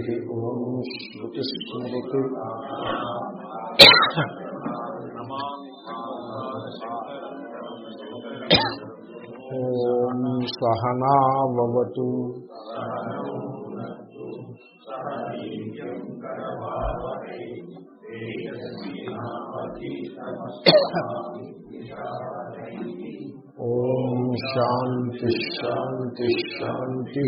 హరి ఓం శ్రుతిస్మృతి ఓం సహనావతు ఓం శాంతి శాంతి శాంతి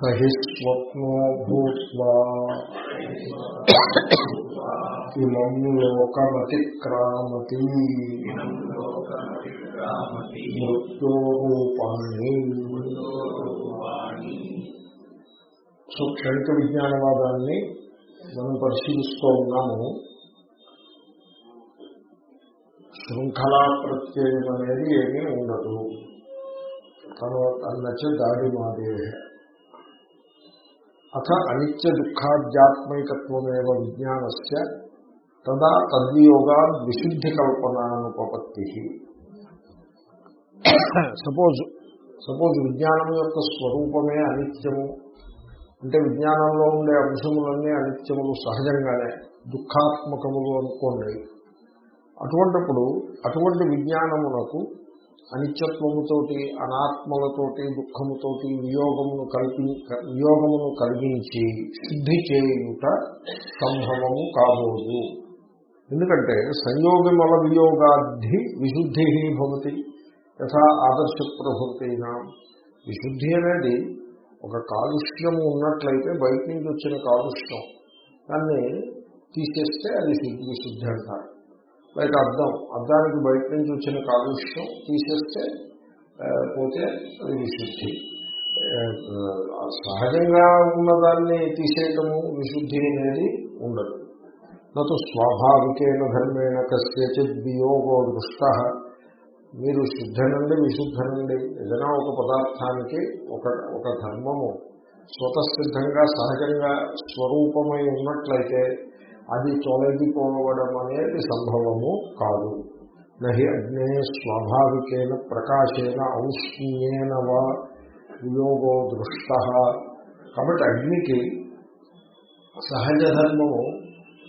సహి స్వప్నో భూత్వా ఇమం లోకమతిక్రామతి. మృత్యోరూపాణి so క్షణిక విజ్ఞానవాదాన్ని మనం పరిశీలిస్తూ ఉన్నాము. శృంఖలా ప్రత్యయం అనేది ఏమీ ఉండదు. తర్వాత అన్నచ దాడి మాదే అథ అనిత్య దుఃఖాధ్యాత్మైకత్వమేవ విజ్ఞానస్య తదా తద్వియోగా విశుద్ధి కల్పనానుపపత్తి సపోజ్ సపోజ్ విజ్ఞానం యొక్క స్వరూపమే అనిత్యము. అంటే విజ్ఞానంలో ఉండే అంశములన్నీ అనిత్యములు సహజంగానే దుఃఖాత్మకములు అనుకోండి. అటువంటిప్పుడు అటువంటి విజ్ఞానమునకు అనిత్యత్వముతోటి అనాత్మలతోటి దుఃఖముతోటి వియోగమును కల్పి వియోగమును కలిగించి శుద్ధి చేయుట సంభవము కాబోదు ఎందుకంటే సంయోగమల వియోగాద్ధి విశుద్ధి భవతి యథా ఆదర్శ ప్రభుత్వైనా విశుద్ధి అనేది ఒక కాలుష్యము ఉన్నట్లయితే బయట నుంచి వచ్చిన కాలుష్యం. దాన్ని తీసేస్తే అది విశుద్ధి అంటారు. లైక్ అర్థం అర్థానికి బయట నుంచి వచ్చిన కాలుష్యం తీసేస్తే పోతే అది విశుద్ధి. సహజంగా ఉన్నదాన్ని తీసేయటము విశుద్ధి అనేది ఉండదు. నటు స్వాభావికైన ధర్మేణ కస్యచిత్ వియోగో దృష్ట. మీరు శుద్ధ నుండి విశుద్ధ నుండి ఏదైనా ఒక పదార్థానికి ఒక ఒక ధర్మము స్వతసిద్ధంగా సహజంగా స్వరూపమై ఉన్నట్లయితే అది తొలగిపోవడం అనేది సంభవము కాదు. నహి అగ్నే స్వాభావికేన ప్రకాశేన ఔష్ణ్యేన వా వియోగో దృష్ట. కాబట్టి అగ్నికి సహజ ధర్మము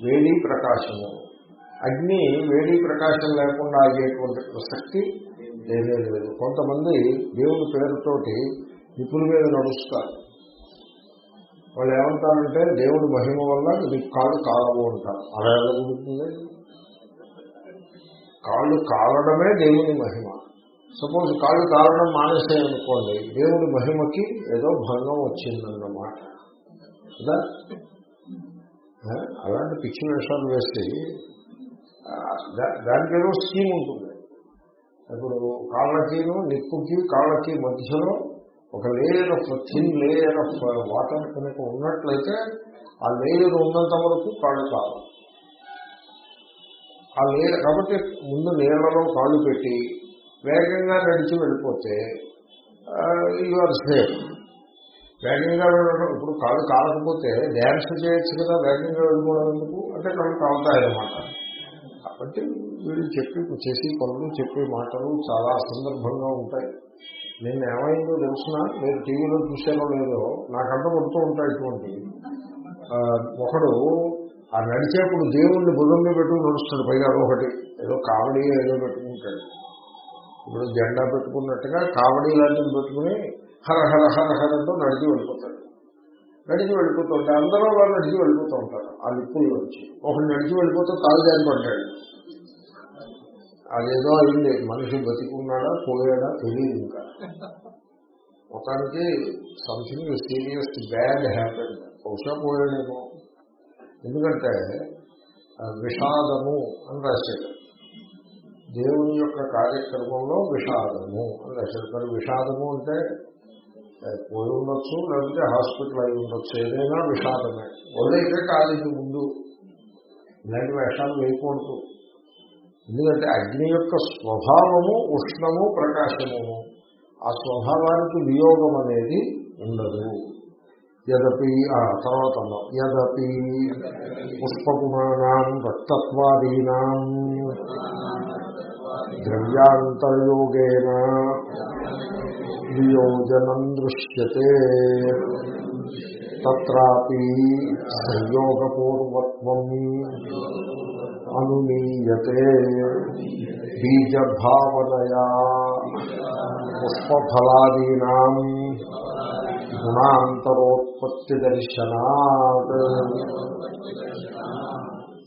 వేడి ప్రకాశము. అగ్ని వేడి ప్రకాశం లేకుండా అయ్యేటువంటి ప్రసక్తి లేదే లేదు. కొంతమంది దేవుని పేరుతోటి నిపుణుల మీద నడుస్తారు. వాళ్ళు ఏమంటారంటే దేవుడి మహిమ వల్ల నీకు కాళ్ళు కాలవు అంటారు. అలా ఎలా జరుగుతుంది కాళ్ళు కాలడమే దేవుని మహిమ. సపోజ్ కాళ్ళు కాలడం మానేసాయనుకోండి దేవుడి మహిమకి ఏదో భంగం వచ్చిందన్నమాట. కదా? అలాంటి పిచ్చి వేషాలు వేస్తే దానికి ఏదో స్కీమ్ ఉంటుంది. ఇప్పుడు కాళ్ళకిను నిప్పుకి కాళ్ళకి మధ్యలో ఒక layer of thin layer of water కనుక ఉన్నట్లయితే ఆ లేయర్ ఉన్నంత వరకు కాళ్ళు కావాలి ఆ లేయర్ కాబట్టి ముందు నీళ్ళలో కాళ్ళు పెట్టి వేగంగా నడిచి వెళ్ళిపోతే ఆర్ సేఫ్ వేగంగా వెళ్ళడం ఇప్పుడు కాళ్ళు కాలకపోతే డ్యాన్స్ చేయొచ్చు కదా వేగంగా వెళ్ళిపోవడం ఎందుకు? అంటే కాళ్ళు కాలుతాయన్నమాట కాబట్టి వీళ్ళు చెప్పి చేసి పనులు చెప్పే మాటలు చాలా సందర్భంగా ఉంటాయి. నేను ఏమైందో తెలిసిన? మీరు టీవీలో చూసానో లేదో? నాకంతా పడుతూ ఉంటాయి ఇటువంటి. ఒకడు ఆ నడిచేప్పుడు దేవుణ్ణి భుజంలో పెట్టుకుని నడుస్తాడు. పైగా ఒకటి ఏదో కావడి ఏదో పెట్టుకుంటాడు. ఇప్పుడు జెండా పెట్టుకున్నట్టుగా కావడి లాంటివి పెట్టుకుని హర హర హర హరంతో నడిచి వెళ్ళిపోతాడు. నడిచి వెళ్ళిపోతుంటే అందరూ వాళ్ళు నడిచి వెళ్ళిపోతూ ఉంటారు. ఆ లిప్పుల వచ్చి ఒకడు నడిచి వెళ్ళిపోతే తాగు జారి పడ్డాడు అదేదో అయింది. మనిషి బతికున్నాడా పోయాడా తెలియదు ఇంకా. మొత్తానికి సంథింగ్ సీరియస్ బ్యాడ్ హ్యాపెన్ బహుశా పోయాడేమో. ఎందుకంటే విషాదము అని రాశాడు. దేవుని యొక్క కార్యక్రమంలో విషాదము అని రాశాడు. మరి విషాదము అంటే పోయి ఉండొచ్చు లేకపోతే హాస్పిటల్ అయి ఉండొచ్చు. ఏదైనా విషాదమే. వదిలేకే కాలేజీ ముందు ఇలాంటి వేషాలు వేయకూడదు. ఎందుకంటే అగ్ని యొక్క స్వభావము ఉష్ణము ప్రకాశము ఆ స్వభావానికి వియోగం అనేది ఉండదు యదపి తర్వాత అన్నాం. యదపి పుష్పగుణానాం రక్తత్వాదీనాం ద్రవ్యాంతరయోగేన వియోజనం దృశ్యతే తత్రాపి సంయోగపూర్వత్వం అనుమీయతే బీజభావనయా పుష్పఫలాదీనా గుణాంతరోత్పత్తి దర్శనా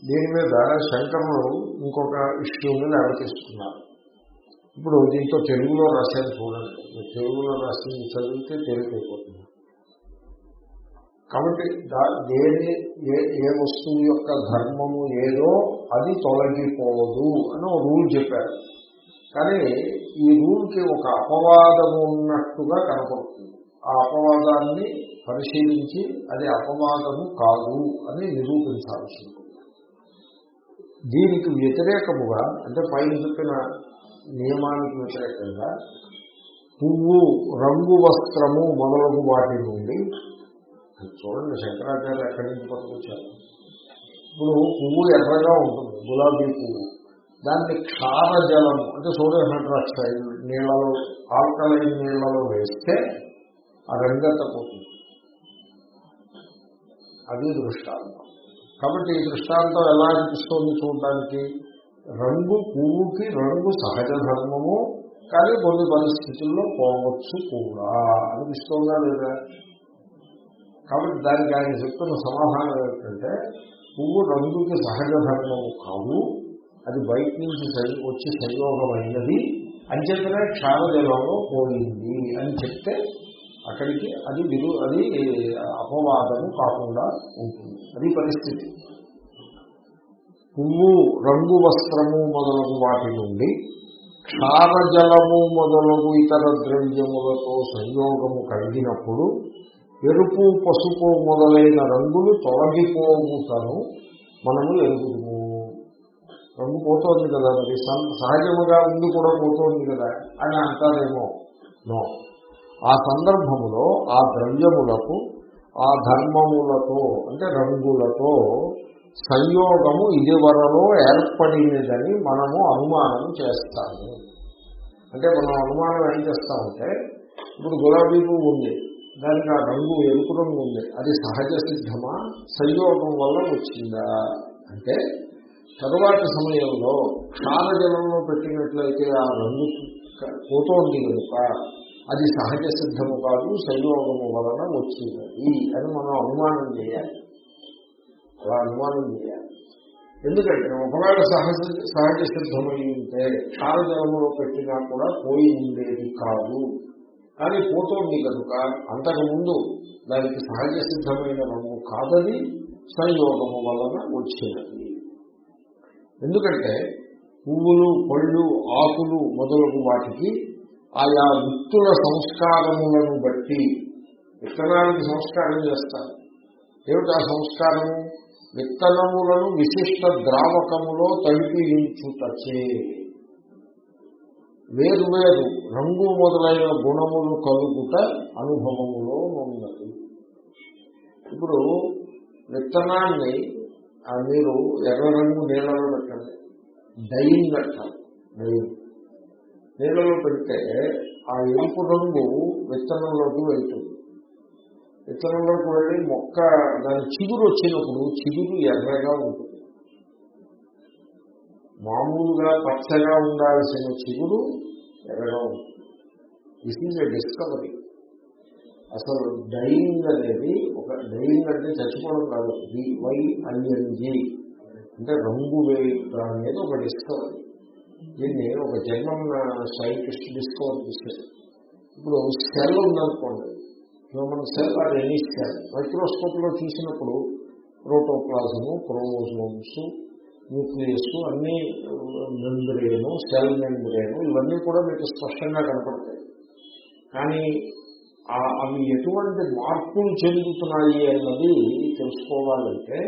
దీని మీద శంకరులు ఇంకొక ఇష్యూని లేవతీస్తున్నారు ఇప్పుడు దీంతో తెలుగులో రాశాను చూడండి. తెలుగులో రాసి చదివితే తెలియకపోతుంది కాబట్టి దేని ఏ ఏ వస్తువు యొక్క ధర్మము ఏదో అది తొలగిపోదు అని ఒక రూల్ చెప్పారు. కానీ ఈ రూల్కి ఒక అపవాదము ఉన్నట్టుగా కనపడుతుంది. ఆ అపవాదాన్ని పరిశీలించి అది అపవాదము కాదు అని నిరూపించాల్సి ఉంటుంది దీనికి వ్యతిరేకముగా అంటే పైన చెప్పిన నియమానికి వ్యతిరేకంగా పువ్వు రంగు వస్త్రము మొదలగు వాటి నుండి చూడండి శంకరాచార్య ఎక్కడి నుంచి పట్టుకొచ్చారు? ఇప్పుడు పువ్వు ఎర్రగా ఉంటుంది గులాబీ పువ్వు. దాన్ని జలం అంటే సోడియం హైడ్రాక్సైడ్ నీళ్ళలో ఆల్కలైన్ నీళ్ళలో వేస్తే ఆ రంగెత్తపోతుంది అది దృష్టాంతం. కాబట్టి ఈ దృష్టాంతం ఎలా అనిపిస్తుంది చూడడానికి? రంగు పువ్వుకి రంగు సహజ ధర్మము కానీ కొన్ని పరిస్థితుల్లో పోవచ్చు కూడా. అనిపిస్తోందా లేదా? కాబట్టి దానికి ఆయన చెప్తున్న సమాధానం ఏంటంటే పువ్వు రంగుకి సహజ ధర్మము కాదు అది బయట నుంచి వచ్చి సంయోగమైనది అని చెప్పిన క్షారజలంలో పోయింది అని చెప్తే అక్కడికి అది విరు అది అపవాదము కాకుండా ఉంటుంది. అది పరిస్థితి. పువ్వు రంగు వస్త్రము మొదలగు వాటి నుండి క్షారజలము మొదలగు ఇతర ద్రవ్యములతో సంయోగము కలిగినప్పుడు ఎరుపు పసుపు మొదలైన రంగులు తొలగిపోవుటను మనము ఎరుగుదుము రంగు పోతోంది కదా మరి. సహజముగా ఉంది కూడా పోతోంది కదా అని అంటారేమో? నో. ఆ సందర్భములో ఆ ద్రవ్యములకు ఆ ధర్మములతో అంటే రంగులతో సంయోగము ఇదివరలో ఏర్పడినదని మనము అనుమానం చేస్తాము. అంటే మనం అనుమానం ఏం చేస్తామంటే ఇప్పుడు గులాబీ పువ్వు ఉంది. దానికి ఆ రంగు ఎరుపు రంగు ఉంది. అది సహజ సిద్ధమా? సంయోగం వల్ల వచ్చిందా? అంటే తరువాతి సమయంలో క్షారజలంలో పెట్టినట్లయితే ఆ రంగు పోతోంది కనుక అది సహజ సిద్ధము కాదు సంయోగము వలన వచ్చినది అని మనం అనుమానం చేయాలి. అలా అనుమానం చేయాలి. ఎందుకంటే ఒకవేళ సహజ సహజ సిద్ధమై ఉంటే క్షారజలంలో పెట్టినా కూడా పోయి ఉండేది కాదు. కానీ పోతోంది కనుక అంతకుముందు దానికి సహజ సిద్ధమైన రంగు కాదని సంయోగము వలన వచ్చినది ఎందుకంటే పువ్వులు పళ్ళు ఆకులు మొదలగు వాటికి ఆయా విత్తుల సంస్కారములను బట్టి విత్తనానికి సంస్కారం చేస్తారు. ఏమిటి ఆ సంస్కారము విత్తనములను విశిష్ట ద్రావకములో తడిపించుటచే వేరువేరు రంగు మొదలైన గుణములు కలుగుట అనుభవములో ఉన్నది. ఇప్పుడు విత్తనాన్ని ఆ మీరు ఎర్ర రంగు నీళ్ళలో పెట్టండి. డైయింగ్ అంటారు డైయింగ్. నీళ్ళలో పెడితే ఆ ఎరుపు రంగు విత్తనంలోకి వెళ్తుంది. విత్తనంలోకి వెళ్ళి మొక్క దాని చిగురు వచ్చినప్పుడు చిగురు ఎర్రగా ఉంటుంది. మామూలుగా పచ్చగా ఉండాల్సిన చిగురు ఎర్రగా ఉంటుంది దిస్ ఈజ్ ఎ డిస్కవరీ అసలు డైయింగ్ అనేది ఒక డైయింగ్ అంటే చచ్చిపోవడం కాదు. డివైఐఎన్జి అంటే రంగు వేయుట అనేది ఒక డిస్కవరీ దీన్ని ఒక జర్మన్ సైంటిస్ట్ డిస్కవర్ చేశారు. ఇప్పుడు సెల్ ఉందనుకోండి. హ్యూమన్ సెల్ అది ఎనీ సెల్ మైక్రోస్కోప్లో చూసినప్పుడు ప్రోటోప్లాజము క్రోమోజోమ్స్ న్యూక్లియస్ అన్ని మెంబ్రేను సెల్ మెంబ్రేను ఇవన్నీ కూడా మీకు స్పష్టంగా కనపడతాయి. కానీ అవి ఎటువంటి మార్పులు చెందుతున్నాయి అన్నది తెలుసుకోవాలంటే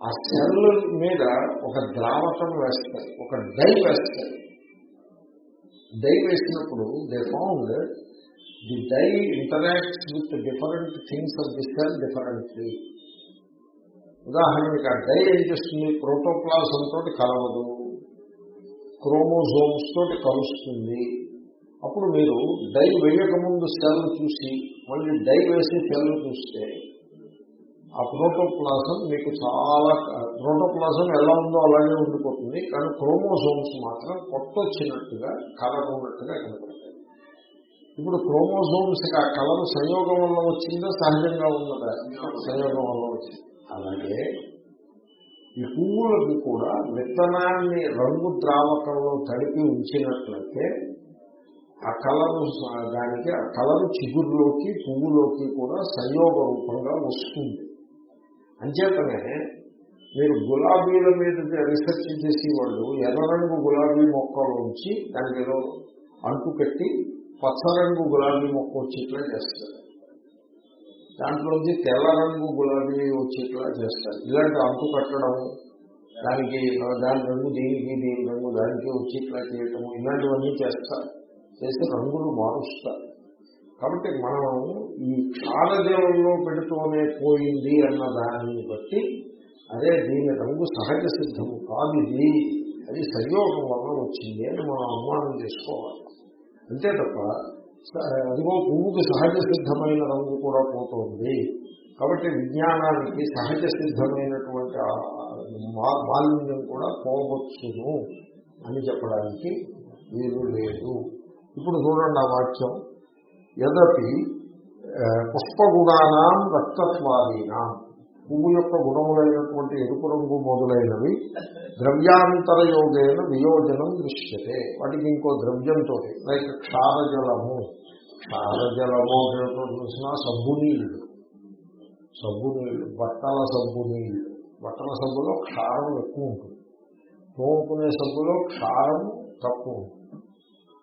ఆ సెల్ మీద ఒక ద్రావకం వేస్తారు ఒక డై వేస్తారు. డై వేసినప్పుడు they found the dye interacts with different things of the cell differently. ఉదాహరణకి ఆ డై ఏం చేస్తుంది? ప్రోటోప్లాజం తోటి కలవదు. క్రోమోజోమ్స్ తోటి కలుస్తుంది. అప్పుడు మీరు డై వేయకముందు సెల్ చూసి మళ్ళీ డై వేసి సెల్ చూస్తే ఆ ప్రోటోప్లాజం మీకు చాలా ప్రోటోప్లాజం ఎలా ఉందో అలాగే ఉండిపోతుంది. కానీ క్రోమోజోమ్స్ మాత్రం కొత్త వచ్చినట్టుగా కలర్ ఉన్నట్టుగా కనపడతాయి. ఇప్పుడు క్రోమోజోమ్స్ ఆ కలర్ సంయోగం వల్ల వచ్చిందో? సహజంగా ఉన్నదా? సంయోగం వల్ల వచ్చింది. అలాగే ఈ పువ్వులకు కూడా విత్తనాన్ని రంగు ద్రావకంలో తడిపి ఉంచినట్లయితే ఆ కలరు దానికి ఆ కలరు చిగురులోకి పువ్వులోకి కూడా సంయోగ రూపంగా వస్తుంది. అంచేతనే మీరు గులాబీల మీద రీసెర్చ్ చేసి వాళ్ళు ఎర్ర రంగు గులాబీ మొక్కలు ఉంచి దానికి ఏదో అంటు పెట్టి పచ్చ రంగు గులాబీ మొక్క వచ్చేట్లా చేస్తారు. దాంట్లోంచి తెల్ల రంగు గులాబీ వచ్చేట్లా చేస్తారు. ఇలాంటి అంటు కట్టడం దానికి దాని రంగు దీనికి దీని రంగు దానికి వచ్చేట్లా చేయటము ఇలాంటివన్నీ చేస్తారు చేసి రంగులు మారుస్తారు కాబట్టి మనం ఈ కాలదేవంలో పెడుతూనే పోయింది అన్న దాన్ని బట్టి అదే దీని రంగు సహజ సిద్ధము కాదు ఇది. అది సంయోగం వల్ల వచ్చింది అని మనం అనుమానం చేసుకోవాలి. అంతే తప్ప అదిగో పువ్వుకి సహజ సిద్ధమైన రంగు కూడా పోతుంది. కాబట్టి విజ్ఞానానికి సహజ సిద్ధమైనటువంటి మాలిన్యం కూడా పోవచ్చును అని చెప్పడానికి వీలు లేదు. ఇప్పుడు చూడండి ఆ వాక్యం. యదపి పుష్పగుణానాం రక్తత్వాదీనాం. పువ్వు యొక్క గుణములైనటువంటి ఎరుపు రంగు మొదలైనవి ద్రవ్యాంతర యోగైన వియోజనం దృశ్యతే. వాటికి ఇంకో ద్రవ్యంతో లైక్ క్షారజలము. క్షారజలము చూసిన సబ్బు నీళ్ళు సబ్బు నీళ్ళు బట్టల సబ్బు నీళ్ళు బట్టల సబ్బులో క్షారం ఎక్కువ ఉంటుంది. తోముకునే సబ్బులో క్షారం తక్కువ ఉంటుంది.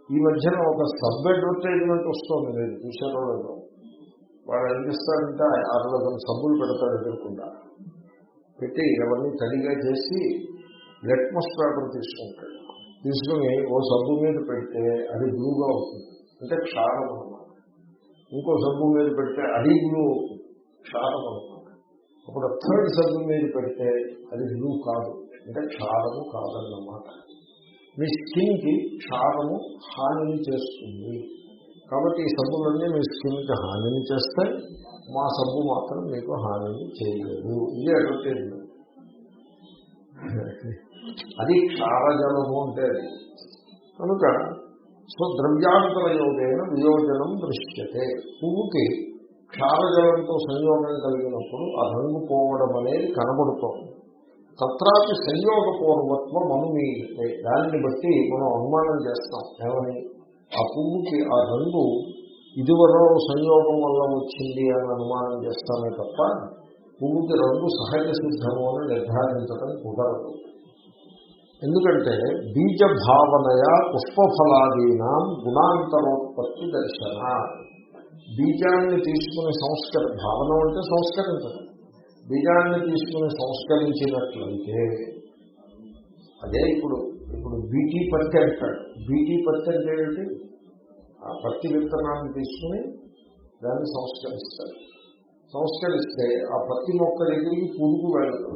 ఈ మధ్యన ఒక సబ్ అడ్వర్టైజ్మెంట్ వస్తుంది నేను చూసారో లేదో. వాడు ఏం చేస్తారంటే అరవై సబ్బులు పెడతాడు ఎదుర్కొండా. పెట్టి ఎవరిని తడిగా చేసి లెట్మస్ పేపర్ తీసుకుంటాడు. తీసుకుని ఓ సబ్బు మీద పెడితే అది బ్లూగా అవుతుంది. అంటే క్షారం అనమాట ఇంకో సబ్బు మీద పెడితే అది బ్లూ క్షారం అనమాట అప్పుడు థర్డ్ సబ్బు మీద పెడితే అది బ్లూ కాదు. అంటే క్షారము కాదన్నమాట. మీ స్కిన్కి క్షారము హానిని చేస్తుంది. కాబట్టి ఈ సబ్బులన్నీ మీ స్కిన్కి హానిని చేస్తే మా సబ్బు మాత్రం మీకు హానిని చేయలేదు ఇది అడ్వర్టైజ్మెంట్ అది క్షారజలము అంటే కనుక సో ద్రవ్యాంతర యోగైన వియోజనం దృశ్యతే. పువ్వుకి క్షారజలంతో సంయోగం కలిగినప్పుడు ఆ రంగు పోవడం అనేది కనబడుతోంది. తత్రాపి సంయోగపూర్వత్వం అనుమీయతే దానిని బట్టి మనం అనుమానం చేస్తాం. ఏమని? ఆ పువ్వుకి ఆ రంగు ఇదివరకు సంయోగం వల్ల వచ్చింది అని అనుమానం చేస్తామే తప్ప పువ్వుకి రంగు సహజ సిద్ధము అని నిర్ధారించడం కుదరదు. ఎందుకంటే బీజ భావనయ పుష్పఫలాదీనా గుణాంతరోత్పత్తి దర్శన. బీజాన్ని తీసుకుని సంస్కర భావన అంటే సంస్కరించడం బీజాన్ని తీసుకుని సంస్కరించినట్లయితే అదే ఇప్పుడు ఇప్పుడు బీటీ పత్తి అంటాడు బీటీ పత్తి అంటే ఏంటి? ఆ పత్తి విత్తనాన్ని తీసుకుని దాన్ని సంస్కరిస్తాడు సంస్కరిస్తే ఆ పత్తి మొక్క దగ్గరికి పురుగు వెళ్ళదు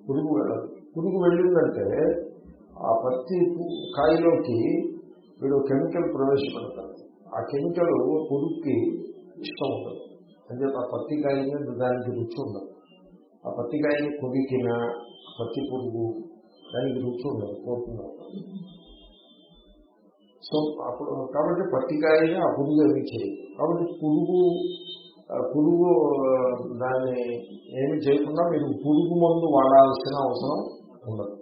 పురుగు వెళ్ళదు పురుగు వెళ్ళిందంటే ఆ పత్తి కాయలోకి వీడు కెమికల్ ప్రవేశపెడతాడు. ఆ కెమికల్ పురుగుకి ఇష్టం ఉండదు. అంటే ఆ పత్తికాయ మీద దానికి రుచి ఉండదు. ఆ పత్తికాయని కొరికిన పత్తి పురుగు దానికి రుచి ఉండదు సో అప్పుడు కాబట్టి పట్టికాయని ఆ పురుగు ఏమి చేయదు. కాబట్టి పురుగు పురుగు దాన్ని ఏమి చేయకుండా మీరు పురుగు మందు వాడాల్సిన అవసరం ఉండదు.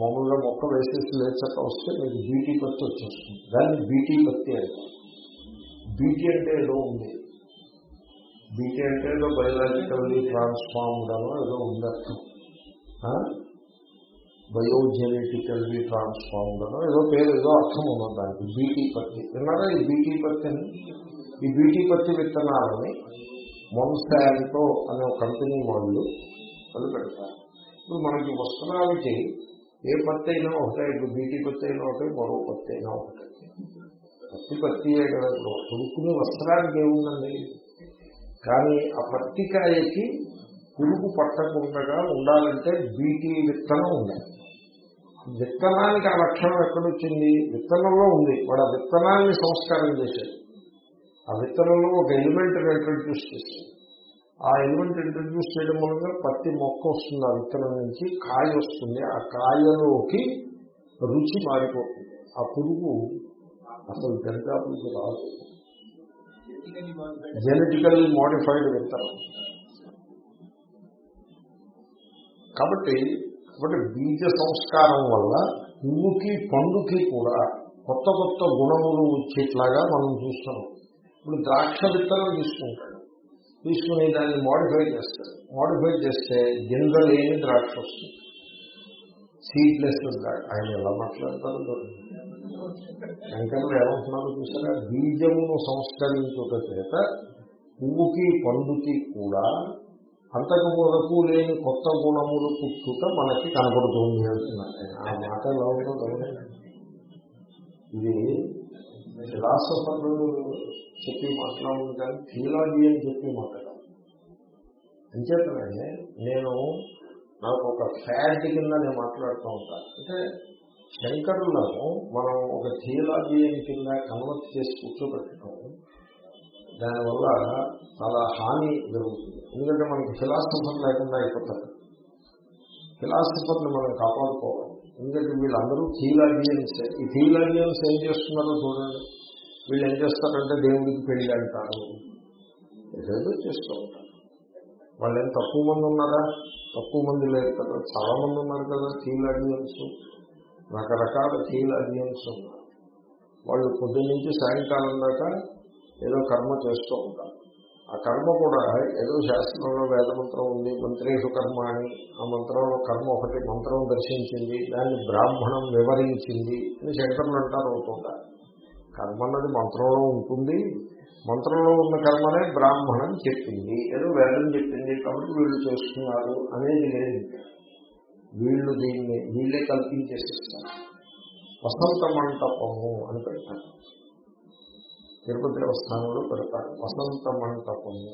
మామూలుగా మొక్క వేసేసి లేచక వస్తే మీకు బీటీ పత్తి వచ్చేస్తుంది. దాన్ని బీటీ పత్తి అంటారు. బీటీ అంటే ఏదో ఉంది. బీటీ అంటే ఏదో బయలాజికల్లీ ట్రాన్స్ఫార్మ్డ్ ఏదో ఉంది బయోజెనెటికల్లీ ట్రాన్స్ఫార్మ్డ్ అనో ఏదో పేరు ఏదో అర్థం ఉన్నది దానికి. బీటీ పత్తి. విన్నారా ఈ బీటీ పత్తిని ఈ బీటీ పత్తి విత్తనాలని మొన్సాంటో అనే ఒక కంపెనీ వాళ్ళు వాళ్ళు పెడతారు. ఇప్పుడు మనకి వస్త్రాలకి ఏ పత్తి అయినా ఒకటే ఇప్పుడు బీటీ పత్తి అయినా ఒకటే మరో పత్తి అయినా ఒకటే. పత్తి పత్తియే కదా ఇప్పుడు. వస్త్రానికి ఏముందండి? కానీ ఆ పత్తికాయకి పురుగు పట్టకుండా ఉండాలంటే బీటీ విత్తనం ఉండాలి. విత్తనానికి ఆ లక్షణం ఎక్కడొచ్చింది విత్తనంలో ఉంది. వాడు ఆ విత్తనాన్ని సంస్కారం చేశాడు. ఆ విత్తనంలో ఒక ఎలిమెంట్ ఇంట్రడ్యూస్ చేశాడు. ఆ ఎలిమెంట్ ఇంట్రడ్యూస్ చేయడం మూలంగా పత్తి మొక్క వస్తుంది ఆ విత్తనం నుంచి కాయ వస్తుంది. ఆ కాయలోకి రుచి మారిపోతుంది. ఆ పురుగు అసలు దరిదాపులకు రాదు. జెనెటికల్లీ మోడిఫైడ్ విత్తనం. కాబట్టి కాబట్టి బీజ సంస్కారం వల్ల పువ్వుకి పండుకి కూడా కొత్త కొత్త గుణములు వచ్చేట్లాగా మనం చూస్తున్నాం ఇప్పుడు ద్రాక్ష విత్తనం తీసుకుంటాడు. తీసుకుని దాన్ని మోడిఫై చేస్తాడు. మోడిఫై చేస్తే గింజలేని ద్రాక్ష వస్తుంది? సీడ్లెస్ ద్రాక్ష ఆయన ఎలా మాట్లాడతారు శంకరులు ఏమంటున్నారు చూసారా? బీజమును సంస్కరించుట చేత పువ్వుకి పండుకి కూడా అంతకు వరకు లేని కొత్త గుణములు పుట్టుట మనకి కనపడుతుంది అంటున్నారు. ఆ మాట ఎలా ఉంటుందో ఇది ఫిలాసఫర్లు చెప్పి మాట్లాడడం కానీ థియలాజీ అని చెప్పి మాట్లాడాలి అంచేతనే నేను నాకు ఒక ఫ్యాడ్ కింద నేను మాట్లాడుతూ ఉంటాను అంటే శంకరులను మనం ఒక థియలాజీ కింద కన్వర్ట్ చేసి కూర్చోబెట్టడం దానివల్ల చాలా హాని జరుగుతుంది. ఎందుకంటే మనకి ఫిలాసఫర్ లేకుండా అయిపోతారు. ఫిలాసఫర్ని మనం కాపాడుకోవాలి. ఎందుకంటే వీళ్ళందరూ థియలాజియన్స్ ఈ థియలాజియన్స్ ఏం చేస్తున్నారో చూడండి. వీళ్ళు ఏం చేస్తారంటే దేవుడికి పెళ్ళి అంటారు. ఏదేదో చేస్తూ ఉంటారు. వాళ్ళు ఏం తక్కువ మంది ఉన్నారా? తక్కువ మంది లేరు కదా. చాలా మంది ఉన్నారు కదా థియలాజియన్స్ రకరకాల థియలాజియన్స్ ఉన్నారు. వాళ్ళు పొద్దున్న నుంచి సాయంకాలం దాకా ఏదో కర్మ చేస్తూ ఉంటారు. ఆ కర్మ కూడా ఏదో శాస్త్రంలో వేదమంత్రం ఉంది మంత్రేషు కర్మ అని ఆ మంత్రంలో కర్మ ఒకటి మంత్రం దర్శించింది దాన్ని బ్రాహ్మణం వివరించింది అని శంకరులు అంటారు అవుతుంటారు కర్మ అన్నది మంత్రంలో ఉంటుంది. మంత్రంలో ఉన్న కర్మనే బ్రాహ్మణం చెప్పింది. ఏదో వేదం చెప్పింది కాబట్టి వీళ్ళు చేస్తున్నారు అనేది లేదు. వీళ్ళు దీన్ని వీళ్ళే కల్పించేసిస్తారు వసంత మంటపము అని పెడతారు. తిరుపతి దేవస్థానంలో పెడతారు. వసంత మంటపము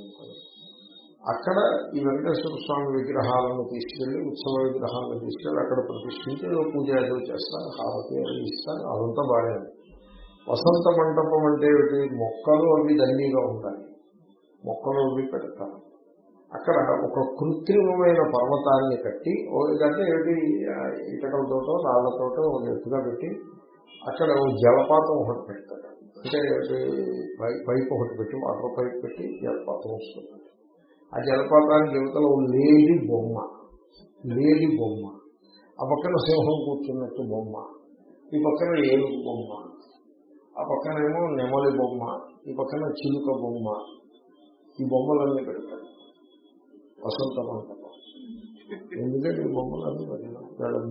అక్కడ ఈ వెంకటేశ్వర స్వామి విగ్రహాలను తీసుకెళ్ళి ఉత్సవ విగ్రహాలను తీసుకెళ్ళి అక్కడ ప్రతిష్ఠించి ఏదో పూజ ఏదో చేస్తారు. హారతి అది ఇస్తారు. అదంతా బాగానే వసంత మంటపం అంటే ఏమిటి? మొక్కలు అవి దండిగా ఉంటాయి. మొక్కలు అవి పెడతారు. అక్కడ ఒక కృత్రిమమైన పర్వతాన్ని కట్టి ఓ ఇదంటే ఏమిటి? ఆ, రాళ్ళతోటో ఒక ఎత్తుగా పెట్టి అక్కడ జలపాతం ఒకటి పెడతారు. అంటే పై- పైప్ ఒకటి పెట్టి వాటర్ పైప్ పెట్టి జలపాతం వస్తుంది. ఆ జలపాతానికి యువతల ఓ లేడి బొమ్మ లేడి బొమ్మ. ఆ పక్కన సింహం కూర్చున్నట్టు బొమ్మ ఈ పక్కన ఏనుగు బొమ్మ ఆ పక్కనేమో నెమలి బొమ్మ ఈ పక్కన చిలుక బొమ్మ. ఈ బొమ్మలన్నీ పెడతాడు వసంత మంటపం ఎందుకంటే ఈ బొమ్మలన్నీ పెట్టిన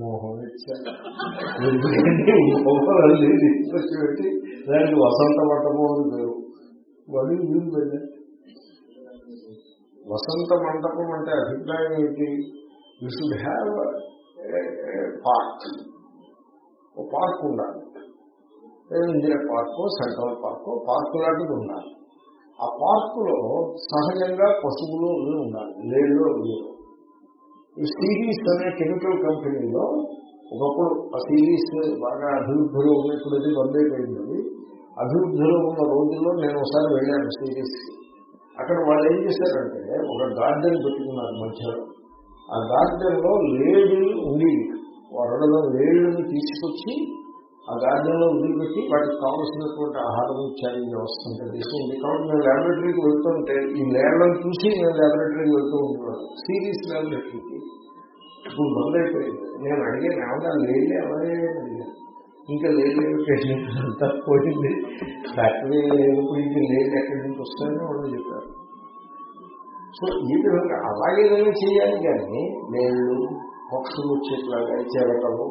మోహం ఇచ్చాడు ఎందుకంటే ఈ బొమ్మలన్నీ తీసుకొచ్చి పెట్టి దానికి వసంత మంటపం అని పేరు వాళ్ళు వీళ్ళు వెళ్ళారు వసంత మంటపం అంటే అభిప్రాయం ఏంటి? యూ షుడ్ హ్యావ్ పార్క్ ఓ పార్క్ ఉండాలి. Indira park central park park లాంటిది ఉండాలి. ఆ పార్కులో సహజంగా పశువులు ఉండాలి లేళ్ళు అవి. ఈ సిరీస్ అనే కెమికల్ కంపెనీలో ఒకప్పుడు ఆ సిరీస్ బాగా అభివృద్ధిలో ఉన్నప్పుడు అది బంద్ అయిపోయింది అభివృద్ధిలో ఉన్న రోజుల్లో నేను ఒకసారి వెళ్ళాను సిరీస్కి అక్కడ వాళ్ళు ఏం చేశారంటే ఒక గార్డెన్ పెట్టుకున్నారు మధ్యలో. ఆ గార్డెన్లో లేడీలు ఉండేవి వరడలో లేడుని తీసుకొచ్చి ఆ గార్డెన్లో వదిలిపెట్టి వాటికి కావలసినటువంటి ఆహారం ఇచ్చారు వ్యవస్థ తీసుకుంది. కాబట్టి మేము ల్యాబొరేటరీకి వెళ్తుంటే ఈ లేడలను చూసి మేము ల్యాబొరేటరీకి వెళ్తూ ఉంటున్నాం సీరియస్ ల్యాబొరేటరీకి ఇప్పుడు మొదలైపోయింది. నేను అడిగాను ఏమన్నా లేలే ఎవరే అడిగాను ఇంకా లేదు అంతా పోయింది. ఫ్యాక్టరీ లేనప్పుడు లేదు ఎక్కడి నుంచి వస్తాయని వాళ్ళు చెప్పారు. సో ఈ విధంగా అలాగేదైనా చేయాలి కానీ నేను పక్షులు వచ్చేట్లాగా చేరకలు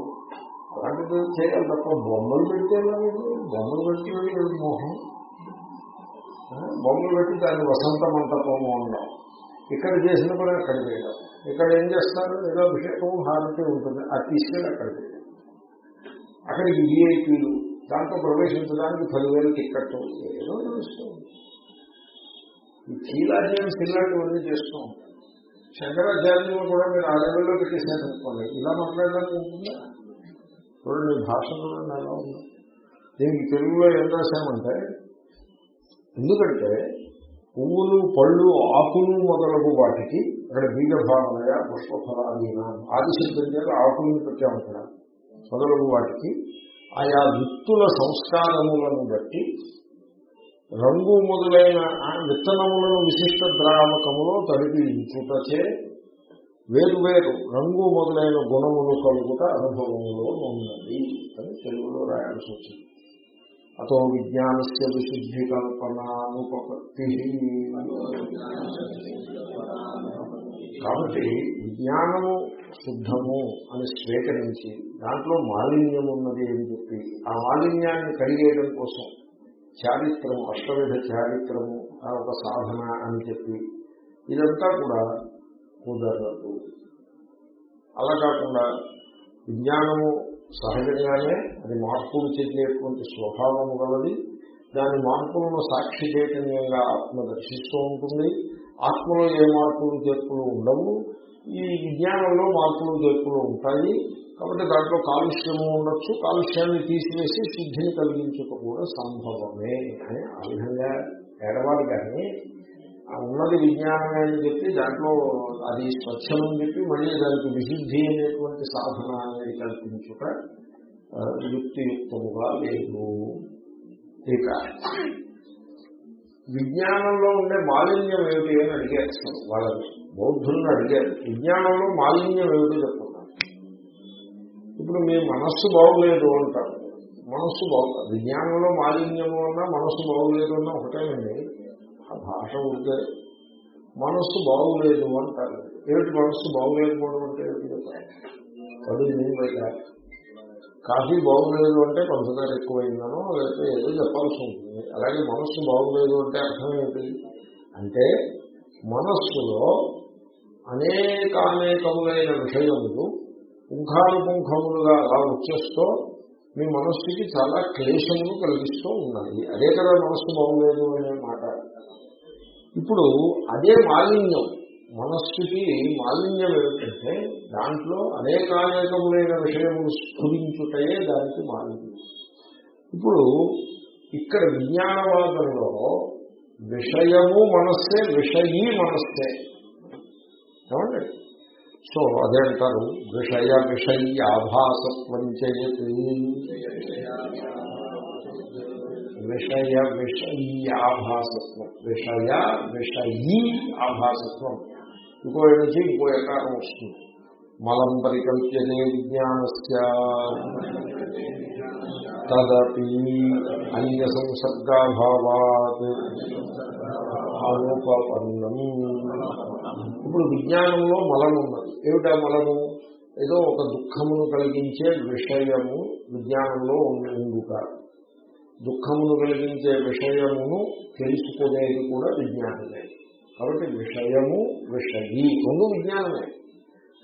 అలాంటిది చేయాలి తప్ప బొమ్మలు పెడితే బొమ్మలు పెట్టి మోహం బొమ్మలు పెట్టి దాన్ని వసంత మంటపము అన్నాం ఇక్కడ చేసిన పని అక్కడ చేయడం. ఇక్కడ ఏం చేస్తారు? ఏదో అభిషేకం హారతి ఉంటుంది. అది తీసుకెళ్ళి అక్కడ చేయడం. అక్కడికి విఐపీలు దాంట్లో ప్రవేశించడానికి పదివేలు టిక్కెట్ ఏదో చేస్తాం ఈ థీలాజియన్స్ ఇలాంటివన్నీ చేస్తూ ఉంటాం శంకరాచార్యులు కూడా మీరు ఆ లెవెల్లో పెట్టేసినట్టుకోండి ఇలా మాట్లాడడానికి ఉంటుందా? చూడండి భాషలో ఎలా ఉంది. దీనికి తెలుగులో ఏం రాశామంటే ఎందుకంటే పువ్వులు పళ్ళు ఆకులు మొదలగు వాటికి అక్కడ బీజభావనయ పుష్పఫలాదీన ఆదిశబ్దం చేత ఆకులను పెట్టాము మొదలగు వాటికి ఆయా విత్తుల సంస్కారములను బట్టి రంగు మొదలైన విత్తనములను విశిష్ట ద్రావకములో తడిపి ఇంచుటచే వేరు రంగు మొదలైన గుణములు కలుగుట అనుభవములో ఉన్నది అని తెలుగులో రాయాల్సి వచ్చింది. అతో విజ్ఞానస్య విశుద్ధి కల్పనానుపత్తి కాబట్టి విజ్ఞానము శుద్ధము అని స్వీకరించి దాంట్లో మాలిన్యం ఉన్నది అని చెప్పి ఆ మాలిన్యాన్ని కలిగేయడం కోసం చారిత్రము అష్టవిధ చారిత్రము ఒక సాధన అని చెప్పి ఇదంతా కూడా కుదరదు. అలా కాకుండా విజ్ఞానము సహజంగానే అది మార్పులు చెందేటువంటి స్వభావము గలది. దాని మార్పులను సాక్షి చైతన్యంగా ఆత్మ దర్శిస్తూ ఉంటుంది. ఆత్మలో ఏ మార్పులు చేర్పులు ఉండవు. ఈ విజ్ఞానంలో మార్పులు చేర్పులు ఉంటాయి. కాబట్టి దాంట్లో కాలుష్యము ఉండొచ్చు. కాలుష్యాన్ని తీసివేసి శుద్ధిని కలిగించక కూడా సంభవమే అని ఆ విధంగా ఏడవాలి కానీ ఉన్నది విజ్ఞానమే అని చెప్పి దాంట్లో అది స్వచ్ఛమని చెప్పి మళ్ళీ దానికి విశుద్ధి అనేటువంటి సాధన అనేది కల్పించుట యుక్తియుక్తముగా లేదు. ఇక విజ్ఞానంలో ఉండే మాలిన్యం ఏమిటి అని అడిగారు వాళ్ళని. బౌద్ధులను అడిగారు. విజ్ఞానంలో మాలిన్యం ఏమిటి చెప్పుకున్నారు ఇప్పుడు మీ మనస్సు బాగులేదు అంటారు. మనస్సు బాగుంది విజ్ఞానంలో మాలిన్యము అన్నా మనస్సు బాగులేదు అన్నా ఒకటేనండి భాష ఉంటే మనస్సు బాగులేదు అంటారు. ఏమిటి మనస్సు బాగులేకపోవడం అంటే ఏమిటి అది నేను కాఫీ బాగులేదు అంటే పంచదార ఎక్కువైందనో లేకపోతే ఏదో చెప్పాల్సి ఉంటుంది. అలాగే మనస్సు బాగులేదు అంటే అర్థం ఏంటి అంటే మనస్సులో అనేకానేకములైన విషయములు పుంఖానుపుంఖములుగా అలా వచ్చేస్తూ మీ మనస్సుకి చాలా క్లేశములు కలిగిస్తూ ఉన్నాయి. అదే కదా మనస్సు బాగులేదు అనే మాట. ఇప్పుడు అదే మాలిన్యం మనస్సుకి మాలిన్యం ఏమిటంటే దాంట్లో అనేకానేకములైన విషయములు స్ఫురించుటయే దానికి మాలిన్యం. ఇప్పుడు ఇక్కడ విజ్ఞానవాదంలో విషయము మనస్సే విషయీ మనస్సే. ఏమండి? సో అదే అంటారు విషయ విషయాభాసత్వం చేయతి విషయ విషయాభాసత్వం. విషయ విషయీ ఆభాసత్వం. ఇంకో నుంచి ఇంకో ఎకారం వస్తుంది. మలం పరికల్ప్యతే విజ్ఞానస్ తదపి అన్య సంసర్గాభావాత్. అనుపన్నం ఇప్పుడు విజ్ఞానంలో మలం ఉన్నది. ఏమిటా మలము? ఏదో ఒక దుఃఖమును కలిగించే విషయము విజ్ఞానంలో ఉండుట. దుఃఖమును కలిగించే విషయమును తెలుసుకునేది కూడా విజ్ఞానమే. కాబట్టి విషయము విషయీ రెండు విజ్ఞానమే.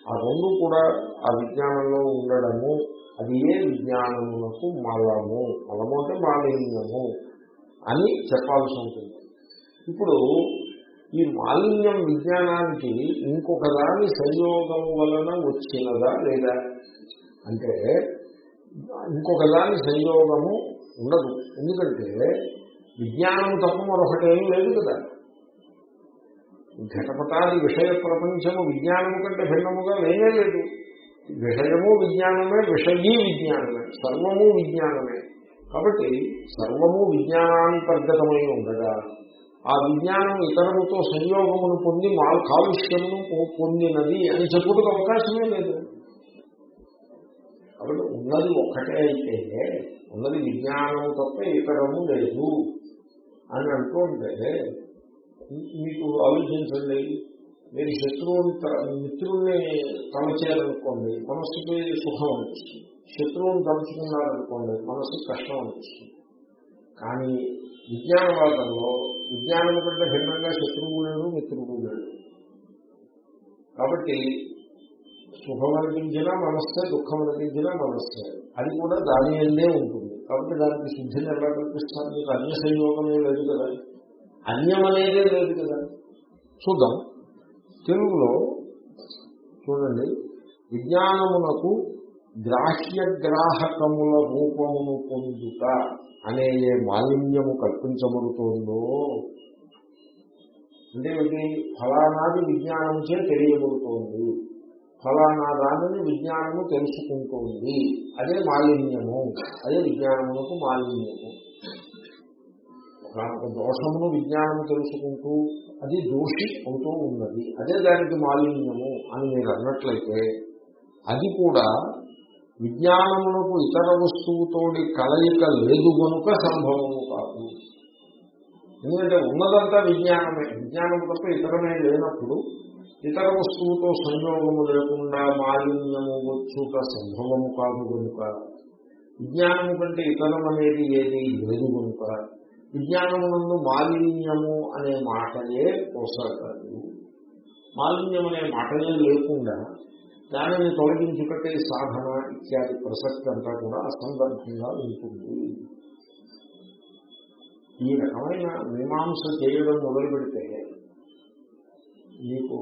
ఆ రెండు కూడా ఆ విజ్ఞానంలో ఉండడము అది ఏ విజ్ఞానమునకు మలము మలము అంటే మాలిన్యము అని చెప్పాల్సి ఉంటుంది. ఇప్పుడు ఈ మాలిన్యం విజ్ఞానానికి ఇంకొక దాని సంయోగం వలన వచ్చినదా లేదా? అంటే ఇంకొక దాని సంయోగము ఉండదు. ఎందుకంటే విజ్ఞానం తప్ప మరొకటేమీ లేదు కదా. ఘటపటాది విషయ ప్రపంచము విజ్ఞానము కంటే భిన్నముగా లేనే లేదు. విషయము విజ్ఞానమే విషయీ విజ్ఞానమే సర్వము విజ్ఞానమే. కాబట్టి సర్వము విజ్ఞానాంతర్గతమై ఉండగా ఆ విజ్ఞానం ఇతరులతో సంయోగమును పొంది మా కాలుష్యమును పొందినది అని చెప్పుటకు అవకాశమే లేదు. కాబట్టి ఉన్నది ఒక్కటే అయితే ఉన్నది విజ్ఞానము తప్ప ఇతరము లేదు అని అంటుంటే మీకు ఆలోచించండి. మీరు శత్రువుని మిత్రుల్ని తలచేయాలనుకోండి మనస్సుకి సుఖం అనిపిస్తుంది. శత్రువుని తలుచుకున్నారనుకోండి మనస్సుకి కష్టం అనిపిస్తుంది. కానీ విజ్ఞానవాదంలో విజ్ఞానం కంటే భిన్నంగా శత్రువు లేడు మిత్రువు లేడు. కాబట్టి సుఖం అనిపించినా మనస్సే దుఃఖం అనిపించినా మనస్సే. అది కూడా దాని ఎందే ఉంటుంది. కాబట్టి దానికి సిద్ధిని ఎలా కల్పిస్తారు మీకు అన్య సంయోగమే లేదు కదా. అన్యం అనేదే లేదు కదా. చూద్దాం. తెలుగులో చూడండి. విజ్ఞానమునకు గ్రాహ్యగ్రాహకముల రూపమును పొందుట అనే ఏ మాలిన్యము కల్పించబడుతోందో? అంటే ఇది ఫలానాది విజ్ఞానముచే తెలియబడుతోంది. ఫలానా దానిని విజ్ఞానము తెలుసుకుంటుంది. అదే మాలిన్యము. అదే విజ్ఞానమునకు మాలిన్యము. ఒక దోషమును విజ్ఞానము తెలుసుకుంటూ అది దోషి అవుతూ ఉన్నది. అదే దానికి మాలిన్యము అని మీరు అన్నట్లయితే అది కూడా విజ్ఞానమునకు ఇతర వస్తువుతోటి కలయిక లేదు గనుక సంభవము కాదు. ఎందుకంటే ఉన్నదంతా విజ్ఞానమే. విజ్ఞానం తప్ప ఇతరమే లేనప్పుడు ఇతర వస్తువుతో సంయోగము లేకుండా మాలిన్యము వచ్చుట సంభవము కాదు కనుక విజ్ఞానము కంటే ఇతరం అనేది ఏది లేదు కనుక విజ్ఞానమునందు మాలిన్యము అనే మాటయే పోసాగాదు మాలిన్యం అనే మాటయే లేకుండా దానిని తొలగించుటకే సాధన ఇత్యాది ప్రసక్తి అంతా కూడా అసందర్భంగా ఉంటుంది. ఈ రకమైన మీమాంస చేయడం మొదలు పెడితే మీకు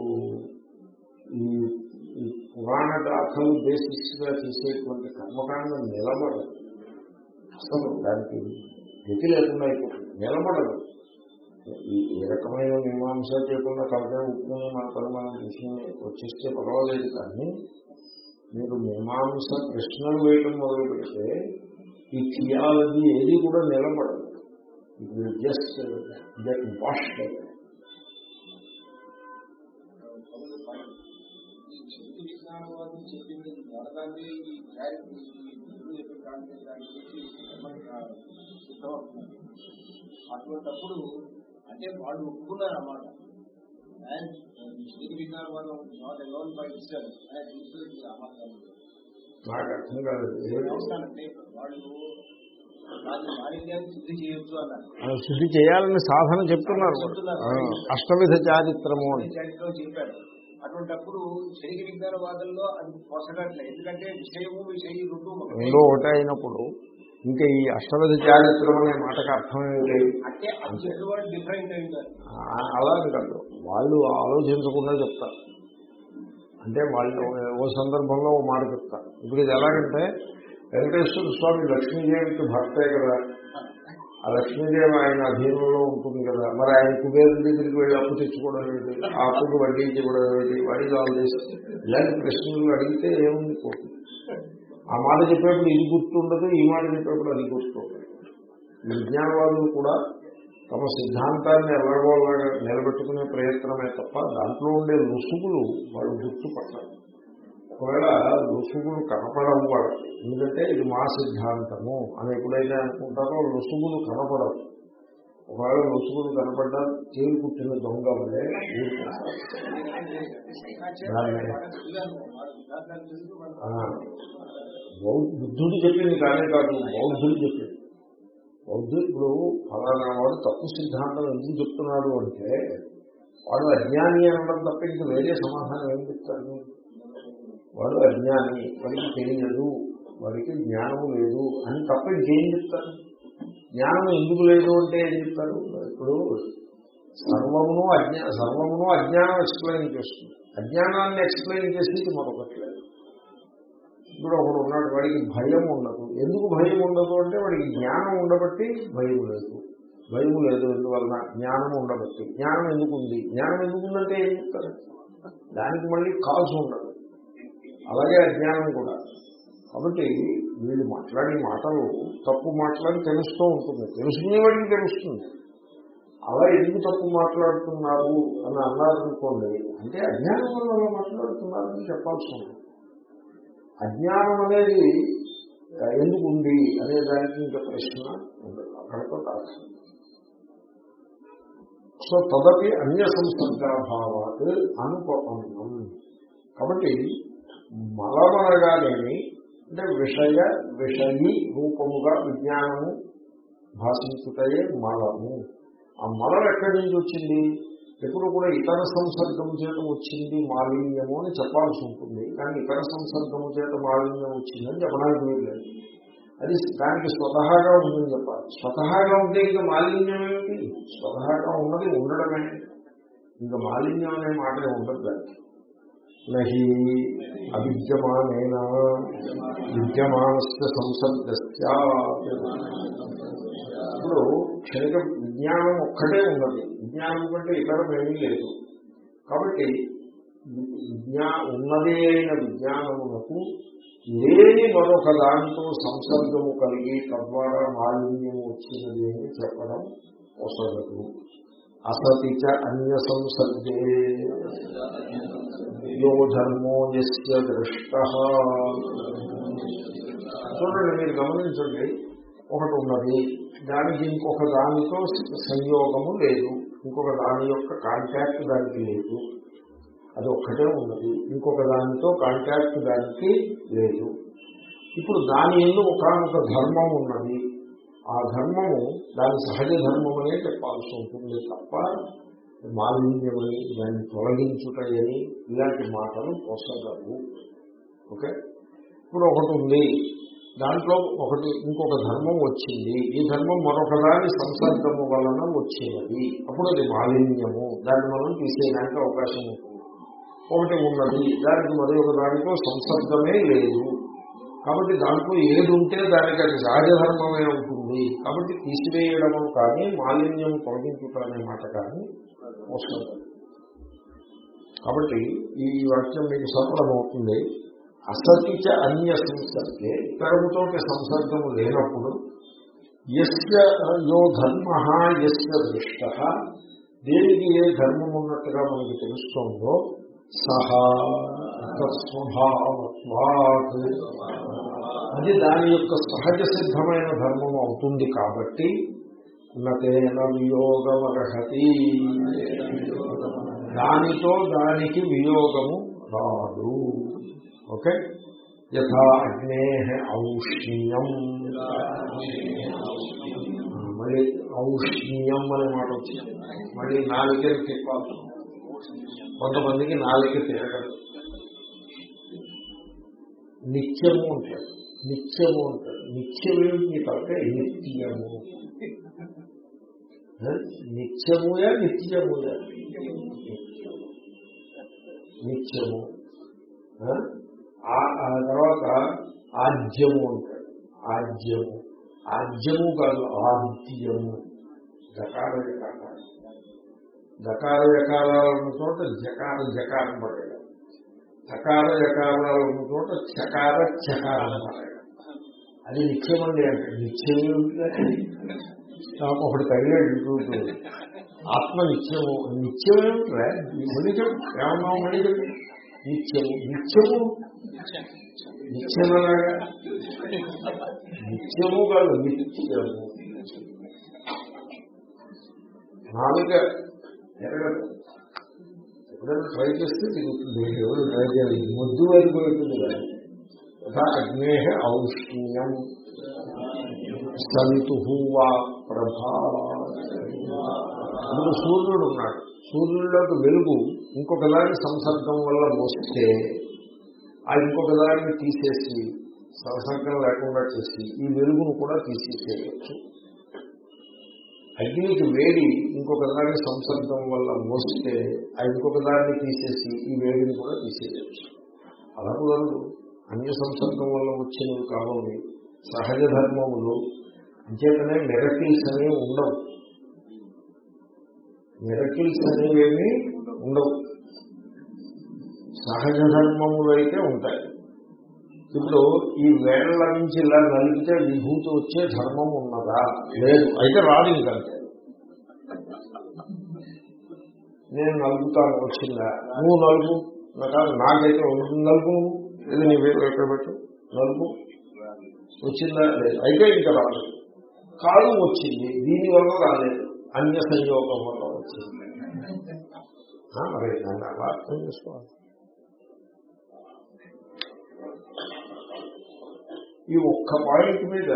ఈ పురాణ గాథలు బేసిస్గా చేసేటువంటి కర్మకాండం నిలబడదు. అసలు దానికి గతి లేకుండా అయిపోతుంది. నిలబడదు. ఈ ఏ రకమైన మీమాంస చేయకుండా కలగా ఉప్పుని మన పని మనం చూసుకుని వచ్చేస్తే పర్వాలేదు కానీ మీరు మీమాంస ప్రశ్నలు వేయడం మొదలు పెడితే ఈ థియాలజీ ఏది కూడా నిలబడదు it will just get washed శక్తి విజ్ఞానవాదం చెప్పింది నడదాన్ని ఈ క్లారిటీ ఈ గురువు యొక్క కాన్సెప్ట్ దాని గురించి సిద్ధమవుతున్నారు అటువంటప్పుడు అంటే వాళ్ళు ఒప్పుకున్నారు అన్నమాట అండ్ శక్తి విజ్ఞానవాదం నాట్ అలౌన్ బై ఇస్తారు అండ్ ఇన్సూరెన్స్ సమాధానం నాకు అర్థం కాదు ఏ- అంటే వాళ్ళు దాన్ని మాలిన్యాన్ని శుద్ధి చేయాలని సాధన చెప్తున్నారు అష్టవిధ చారిత్రము అని. అటువంటప్పుడు శరీర విజ్ఞానవాదంలో అది పొసగట్లే. ఎందుకంటే విషయము విషయం రెండు ఒకటే. రెండో ఒకటే అయినప్పుడు ఇంకా ఈ అష్టవిధ చారిత్రం అనే మాటకు అర్థం ఏంటి అలా కాదు. వాళ్ళు ఆలోచించకుండా చెప్తారు. అంటే వాళ్ళు ఓ సందర్భంలో ఓ మాట చెప్తారు. ఇప్పుడు ఇది ఎలాగంటే వెంకటేశ్వర స్వామి లక్ష్మీదేవికి భర్తే కదా. ఆ లక్ష్మీదేవి ఆయన అధీనంలో ఉంటుంది కదా. మరి ఆయన కుబేరు దగ్గరికి వెళ్ళి అప్పు తెచ్చుకోవడం ఏంటి? ఆ అప్పుకు వడ్డీ ఇవ్వడం ఏంటి? వడ్డీ చేసి ఇలాంటి ప్రశ్నలు అడిగితే ఏముంది ఆ మాట చెప్పేప్పుడు ఇది గుర్తుండదు ఈ మాట చెప్పేప్పుడు అది గుర్తుండదు. విజ్ఞానవాదులు కూడా తమ సిద్ధాంతాన్ని ఎలాగోలాగా నిలబెట్టుకునే ప్రయత్నమే తప్ప దాంట్లో ఉండే రుసుములు వాళ్ళు గుర్తుపట్టాలి ఒకవేళ రుసుగులు కనపడవు వాళ్ళకి ఎందుకంటే ఇది మా సిద్ధాంతము అని ఎప్పుడైతే అనుకుంటారో రుసుగులు కనపడవు ఒకవేళ రుసుగులు కనపడ్డా చేయి పుట్టిన దొంగ వల్లే బౌద్ధ- బుద్ధుడు చెప్పింది కానే కాదు బౌద్ధుడు చెప్పింది. బౌద్ధుడు ఇప్పుడు ఫలానా వాడు తప్పు సిద్ధాంతం ఎందుకు చెప్తున్నాడు అంటే వాడు అజ్ఞాని అనడం తప్ప ఇంక వేరే సమాధానం ఏం చెప్తాడు? వాడు అజ్ఞాని వాడికి తెలియదు వాడికి జ్ఞానం లేదు అని తప్ప ఇంకేం చెప్తారు జ్ఞానం ఎందుకు లేదు అంటే ఏం చెప్తారు ఇప్పుడు సర్వమును అజ్ఞా సర్వమును అజ్ఞానం ఎక్స్ప్లెయిన్ చేస్తుంది. అజ్ఞానాన్ని ఎక్స్ప్లెయిన్ చేసేది మరొకటి లేదు ఇప్పుడు ఒకడు ఉన్నాడు వాడికి భయం ఉండదు. ఎందుకు భయం ఉండదు అంటే వాడికి జ్ఞానం ఉండబట్టి భయం లేదు. భయం లేదు ఎందువలన? జ్ఞానం ఉండబట్టి. జ్ఞానం ఎందుకుంది? జ్ఞానం ఎందుకు ఉందంటే ఏం చెప్తారు దానికి మళ్ళీ కాజు ఉండదు. అలాగే అజ్ఞానం కూడా. కాబట్టి వీళ్ళు మాట్లాడే మాటలు తప్పు మాటలని తెలుస్తూ ఉంటుంది. తెలుసుకునేవాడికి తెలుస్తుంది. అలా ఎందుకు తప్పు మాట్లాడుతున్నారు అని అన్నారనుకోండి అంటే అజ్ఞానం వల్ల అలా మాట్లాడుతున్నారని చెప్పాల్సి ఉంది అజ్ఞానం అనేది ఎందుకు ఉంది అనే దానికి ఇంకా ప్రశ్న ఉండదు. అక్కడితో కాదు సో తదపి అన్య సంసర్గాభావాత్ అనుపన్నం కాబట్టి మలమనగానేమి అంటే విషయ విషయి రూపముగా విజ్ఞానము భాషించుటయే మలము. ఆ మలం ఎక్కడి నుంచి వచ్చింది? ఎప్పుడు కూడా ఇతర సంసర్గము చేత వచ్చింది మాలిన్యము అని చెప్పాల్సి ఉంటుంది. కానీ ఇతర సంసర్గము చేత మాలిన్యం వచ్చిందని చెప్పడానికి లేదు. అది దానికి స్వతహాగా ఉందని చెప్పాలి. స్వతహాగా ఉంటే ఇంకా మాలిన్యం ఏమిటి? స్వతహాగా ఉన్నది ఉండడమే. ఇంకా మాలిన్యం అనే మాటే ఉండదు దానికి. నహి అవిద్యమానేన విద్యమానస్ సంసర్గస్య. ఇప్పుడు క్షణిక విజ్ఞానం ఒక్కటే ఉన్నది. విజ్ఞానం కంటే ఇతరం ఏమీ లేదు. కాబట్టి విజ్ఞా ఉన్నదే అయిన విజ్ఞానమునకు లేని మరొక దాంతో సంసర్గము కలిగి తద్వారా మాలిన్యము వచ్చినది అని చెప్పడం అవసరం అసతి చ అన్య సంసర్గే యో ధర్మో దృష్ట చూడండి మీరు గమనించండి ఒకటి ఉన్నది. దానికి ఇంకొక దానితో సంయోగము లేదు. ఇంకొక దాని యొక్క కాంటాక్ట్ దానికి లేదు. అది ఒక్కటే ఉన్నది. ఇంకొక దానితో కాంటాక్ట్ దానికి లేదు. ఇప్పుడు దాని ఎందు ఒకనొక ధర్మం ఉన్నది. ఆ ధర్మము దాని సహజ ధర్మమనే చెప్పాల్సి ఉంటుంది తప్ప మాలిన్యమని దాన్ని తొలగించుటయని ఇలాంటి మాటలు పోసగలవు ఓకే? ఇప్పుడు ఒకటి ఉంది. దాంట్లో ఒకటి ఇంకొక ధర్మం వచ్చింది. ఈ ధర్మం మరొకదాని సంసర్గము వలన వచ్చినది అప్పుడు అది మాలిన్యము. దాన్ని మనం తీసేయడానికి అవకాశం ఉంటుంది. ఒకటి ఉన్నది. దానికి మరి ఒక దానితో సంసర్గమే లేదు. కాబట్టి దాంట్లో ఏది ఉంటే దానికి అది సహజధర్మమే ఉంటుంది. కాబట్టి తీసివేయడము కానీ మాలిన్యం తొలగించుట అనే మాట కానీ అవసరం. కాబట్టి ఈ వాక్యం మీకు సఫలమవుతుంది. అసతిచ అన్య సంసర్గే ఇతరముతో సంసర్గము లేనప్పుడు ఎస్య యో ధర్మ ఎస్య దృష్ట దేనికి ఏ ధర్మం ఉన్నట్టుగా మనకి తెలుస్తోందో సహా స్వభావత్వాత్ అది దాని యొక్క సహజ సిద్ధమైన ధర్మం అవుతుంది కాబట్టి నతేన వియోగమర్హతి. దానితో దానికి వియోగము రాదు. ఓకే? యథా అగ్నే ఔష్ణ్యం. మళ్ళీ ఔష్ణ్యం అనే మాట వచ్చింది. మళ్ళీ నాలుగేళ్ళు తిప్పాలి కొంతమందికి నాలుక తిరగదు. నిత్యము అంటాడు నిత్యము అంటాడు నిత్యమేమి మీ తలక నిత్యము నిత్యముయా నిత్యముయా? నిత్యము. ఆ తర్వాత ఆజ్యము అంటాడు ఆజ్యము. ఆజ్యము కాదు ఆద్యము. దకార కాక దకార యకారాలను చోట జకార జకారం పడే చకార యకారాలు ఉన్న చోట చకార చకారం అది నిత్యం అండి అంటే నిత్యం నాకు ఒకటి తగిలేడు చూస్తుంది ఆత్మ నిత్యము నిత్యమేమిట్రా మళ్ళీ చెప్పు ఏమన్నా మళ్ళీ చెప్పు నిత్యము నిత్యము? నిత్యమలాగా? నిత్యము కాదు నిత్యము. నాలుగ ఎరగదు. ఎప్పుడైనా ట్రై చేస్తే దిగుతుంది ఎవరు ట్రై చేయాలి ముద్దు అయిపోతుంది యథా అగ్నే ఔష్ణ్యం. సంతు ప్రభావా. ప్రభా ఇప్పుడు సూర్యుడు ఉన్నాడు. సూర్యుడిలోకి వెలుగు ఇంకొక దాని సంసర్గం వల్ల వస్తే ఆ ఇంకొక దాన్ని తీసేసి సంసర్గం లేకుండా చేసి ఈ వెలుగును కూడా తీసేసేయచ్చు. అగ్నికి వేడి ఇంకొక దాన్ని సంసర్గం వల్ల మోస్తే ఆ ఇంకొక దాన్ని తీసేసి ఈ వేడిని కూడా తీసేయచ్చు. అలా కుదరదు అన్య సంసర్గం వల్ల వచ్చినవి కావాలి సహజ ధర్మములు అంచేతనే మెరకిల్స్ అనేవి ఉండవు. మెరకిల్స్ అనేవేమీ ఉండవు. సహజ ధర్మములు అయితే ఉంటాయి. ఇప్పుడు ఈ వేళ్ళ నుంచి ఇలా నలిగితే విభూతి వచ్చే ధర్మం ఉన్నదా? లేదు. అయితే రాదు ఇంకంటే నేను నలుగుతాను వచ్చిందా? నువ్వు నలుగు. నాకైతే ఉంటుంది నలుగు. ఇది నీ వేరు ఎక్కడ పెట్టు? నలుగు. వచ్చిందా? లేదు. అయితే ఇంకా రాదు కాదు వచ్చింది దీనివల్ల రాలేదు. అన్య సంయోగం వల్ల వచ్చింది. మరి దాన్ని అలా అర్థం చేసుకోవాలి. ఈ ఒక్క పాయింట్ మీద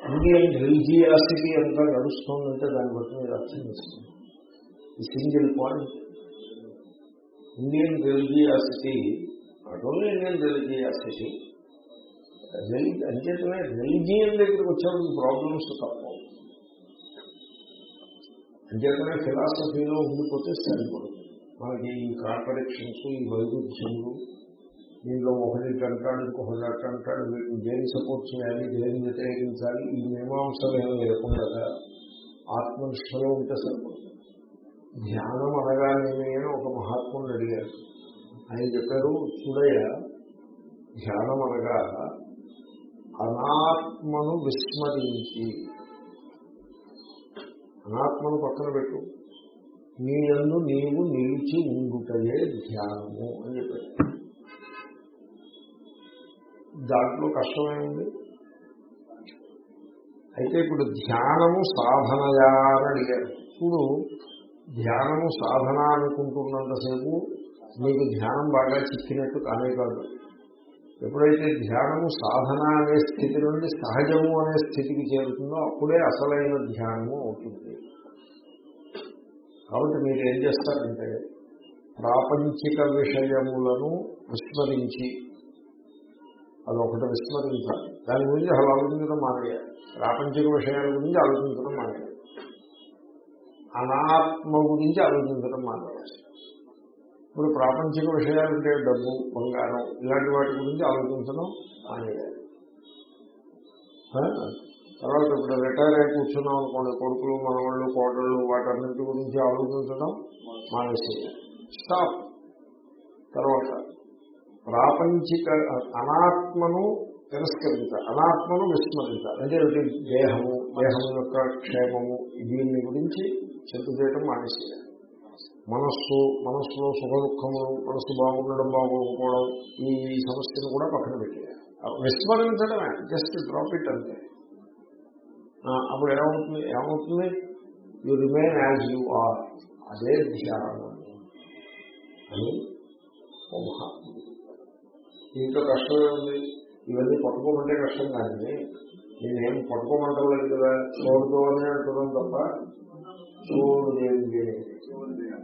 ఇండియన్ రిలీజియాసిటీ అంతా నడుస్తుందంటే దాన్ని బట్టి మీరు అర్థం చేస్తుంది single point. Indian religiosity not only Indian religiosity అంచేతనే రిలీజియన్ దగ్గరికి వచ్చేప్పుడు ప్రాబ్లమ్స్ తప్పవు అంచేతనే ఫిలాసఫీలో ఉండిపోతే సరిపడుతుంది మనకి ఈ కాంట్రడిక్షన్స్ ఈ వైరుధ్యములు దీంట్లో ఒకటి అంటాడు ఇంకొకటి అట్ట అంటాడు వీటిని దేని సపోర్ట్ చేయాలి దేని వ్యతిరేకించాలి ఈ మీమాంసలు ఏమి లేకుండా ఆత్మనిష్టలో ఉంటే సరిపడుతుంది ధ్యానం అనగానే ఒక మహాత్ముని అడిగారు. ఆయన చెప్పారు చూడయ్య ధ్యానం అనగా అనాత్మను విస్మరించి అనాత్మను పక్కన పెట్టు. నీ అందు నీవు నిలిచి ఉండుటయే ధ్యానము అని చెప్పారు దాంట్లో కష్టమేముంది అయితే ఇప్పుడు ధ్యానము సాధనయా అని అడిగారు. చూడు ధ్యానము సాధన అనుకుంటున్నంతసేపు మీకు ధ్యానం బాగా చిక్కినట్టు కానే కాదు. ఎప్పుడైతే ధ్యానము సాధన అనే స్థితి నుండి సహజము అనే స్థితికి చేరుతుందో అప్పుడే అసలైన ధ్యానము అవుతుంది. కాబట్టి మీరు ఏం చేస్తారంటే ప్రాపంచిక విషయములను విస్మరించి అదొకటి విస్మరించాలి. దాని గురించి అసలు ఆలోచించడం మానేయాలి ప్రాపంచిక విషయాల గురించి ఆలోచించడం మానేయాలి. అనాత్మ గురించి ఆలోచించడం మానేయాలి. ఇప్పుడు ప్రాపంచిక విషయాలంటే డబ్బు బంగారం ఇలాంటి వాటి గురించి ఆలోచించడం మానేయాలి. తర్వాత ఇప్పుడు రిటైర్ అయి కూర్చున్నాం అనుకోండి కొడుకులు మనవాళ్ళు కోడళ్ళు వాటన్నింటి గురించి ఆలోచించడం మానేసేయాలి. స్టాప్. తర్వాత ప్రాపంచిక అనాత్మను తిరస్కరించాలి. అనాత్మను విస్మరించాలి. అంటే దేహము దేహం యొక్క క్షేమము దీని గురించి చింత చేయటం మానేసేయాలి. మనస్సు మనస్సులో సుఖ దుఃఖములు మనస్సు బాగుండడం బాగోకపోవడం ఈ సమస్యను కూడా పక్కన పెట్టేయాలి. విస్మరించడమే. జస్ట్ డ్రాప్ ఇట్ అంతే. అప్పుడు ఏమవుతుంది? ఏమవుతుంది? You remain as you are. అదే ధ్యానం అని ఓ మహాత్ముడు. దీంట్లో కష్టమే ఉంది ఇవన్నీ పట్టుకోమంటే కష్టం కానీ నేనేం పట్టుకోమంటలేదు కదా? చూడదు అని అంటున్నాను తప్ప చూడు